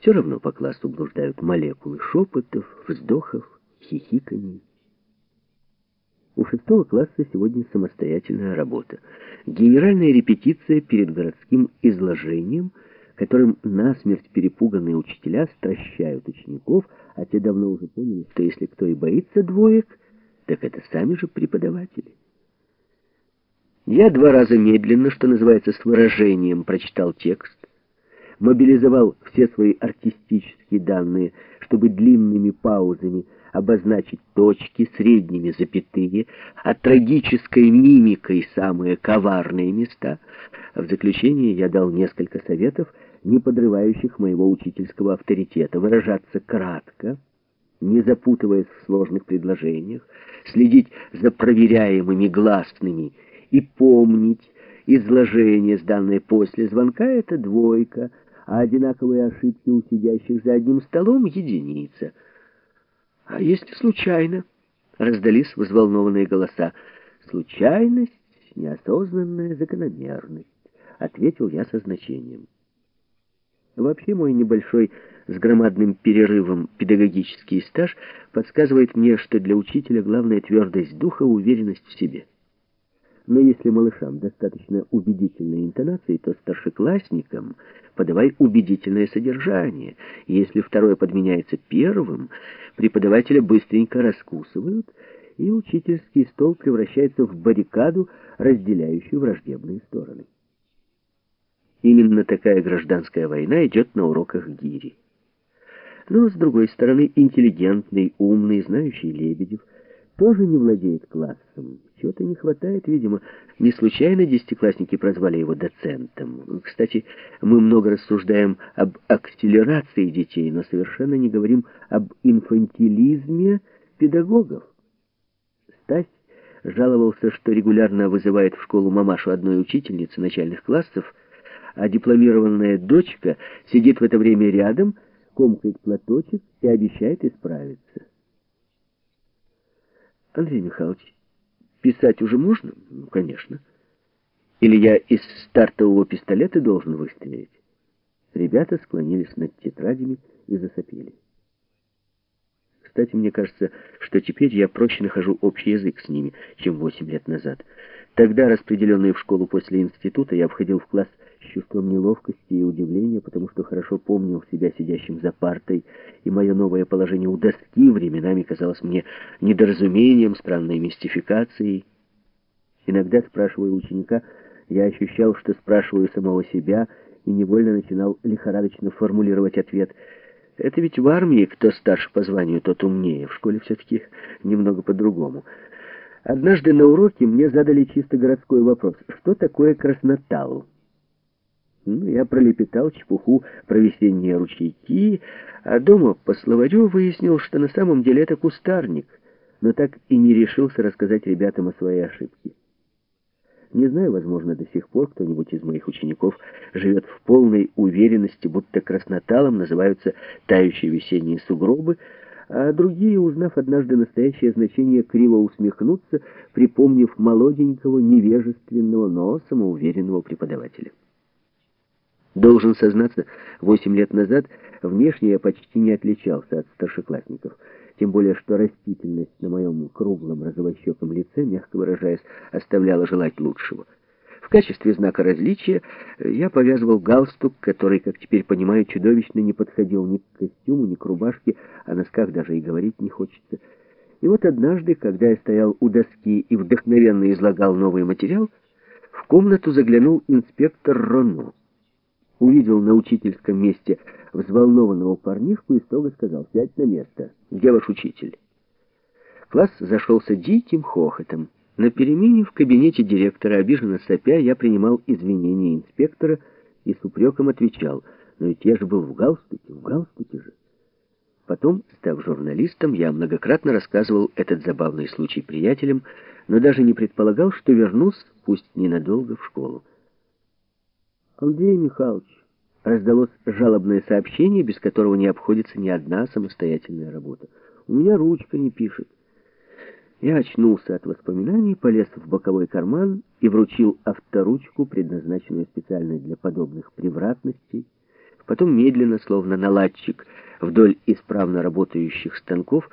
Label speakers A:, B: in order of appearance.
A: Все равно по классу блуждают молекулы шепотов, вздохов, хихиканий. У шестого класса сегодня самостоятельная работа. Генеральная репетиция перед городским изложением, которым насмерть перепуганные учителя стращают учеников, а те давно уже поняли, что если кто и боится двоек, так это сами же преподаватели. Я два раза медленно, что называется, с выражением прочитал текст, мобилизовал все свои артистические данные, чтобы длинными паузами обозначить точки, средними запятые, а трагической мимикой самые коварные места. В заключение я дал несколько советов, не подрывающих моего учительского авторитета, выражаться кратко, не запутываясь в сложных предложениях, следить за проверяемыми гласными и помнить, изложение, сданное после звонка, это двойка, а одинаковые ошибки у сидящих за одним столом — единица. А если случайно? Раздались взволнованные голоса. Случайность — неосознанная закономерность, — ответил я со значением. Вообще мой небольшой с громадным перерывом педагогический стаж подсказывает мне, что для учителя главная твердость духа — уверенность в себе. Но если малышам достаточно убедительной интонации, то старшеклассникам подавай убедительное содержание. Если второе подменяется первым, преподавателя быстренько раскусывают, и учительский стол превращается в баррикаду, разделяющую враждебные стороны. Именно такая гражданская война идет на уроках гири. Но, с другой стороны, интеллигентный, умный, знающий Лебедев тоже не владеет классом. Чего-то не хватает, видимо. Не случайно десятиклассники прозвали его доцентом. Кстати, мы много рассуждаем об акселерации детей, но совершенно не говорим об инфантилизме педагогов. Стась жаловался, что регулярно вызывает в школу мамашу одной учительницы начальных классов, а дипломированная дочка сидит в это время рядом, комкает платочек и обещает исправиться. Андрей Михайлович, Писать уже можно? Ну, конечно. Или я из стартового пистолета должен выстрелить? Ребята склонились над тетрадями и засопели. Кстати, мне кажется, что теперь я проще нахожу общий язык с ними, чем восемь лет назад. Тогда, распределенный в школу после института, я входил в класс с чувством неловкости и удивления, потому что хорошо помнил себя сидящим за партой, и мое новое положение у доски временами казалось мне недоразумением, странной мистификацией. Иногда, спрашивая ученика, я ощущал, что спрашиваю самого себя, и невольно начинал лихорадочно формулировать ответ — это ведь в армии кто старше по званию, тот умнее. В школе все-таки немного по-другому. Однажды на уроке мне задали чисто городской вопрос. Что такое краснотал? Ну, я пролепетал чепуху про весенние ручейки, а дома по словарю выяснил, что на самом деле это кустарник, но так и не решился рассказать ребятам о своей ошибке. Не знаю, возможно, до сих пор кто-нибудь из моих учеников живет в полной уверенности, будто красноталом называются тающие весенние сугробы, а другие, узнав однажды настоящее значение, криво усмехнутся, припомнив молоденького, невежественного, но самоуверенного преподавателя. Должен сознаться, восемь лет назад внешне я почти не отличался от старшеклассников — тем более что растительность на моем круглом розовощеком лице, мягко выражаясь, оставляла желать лучшего. В качестве знака различия я повязывал галстук, который, как теперь понимаю, чудовищно не подходил ни к костюму, ни к рубашке, о носках даже и говорить не хочется. И вот однажды, когда я стоял у доски и вдохновенно излагал новый материал, в комнату заглянул инспектор Роно. Увидел на учительском месте взволнованного парнишку и строго сказал «Сядь на место». «Где ваш учитель?» Класс зашелся диким хохотом. На перемене в кабинете директора, обиженно сопя, я принимал извинения инспектора и с упреком отвечал «Но ведь я же был в галстуке, в галстуке же». Потом, став журналистом, я многократно рассказывал этот забавный случай приятелям, но даже не предполагал, что вернусь, пусть ненадолго, в школу. Андрей Михайлович, раздалось жалобное сообщение, без которого не обходится ни одна самостоятельная работа. У меня ручка не пишет. Я очнулся от воспоминаний, полез в боковой карман и вручил авторучку, предназначенную специально для подобных превратностей, потом медленно, словно наладчик, вдоль исправно работающих станков,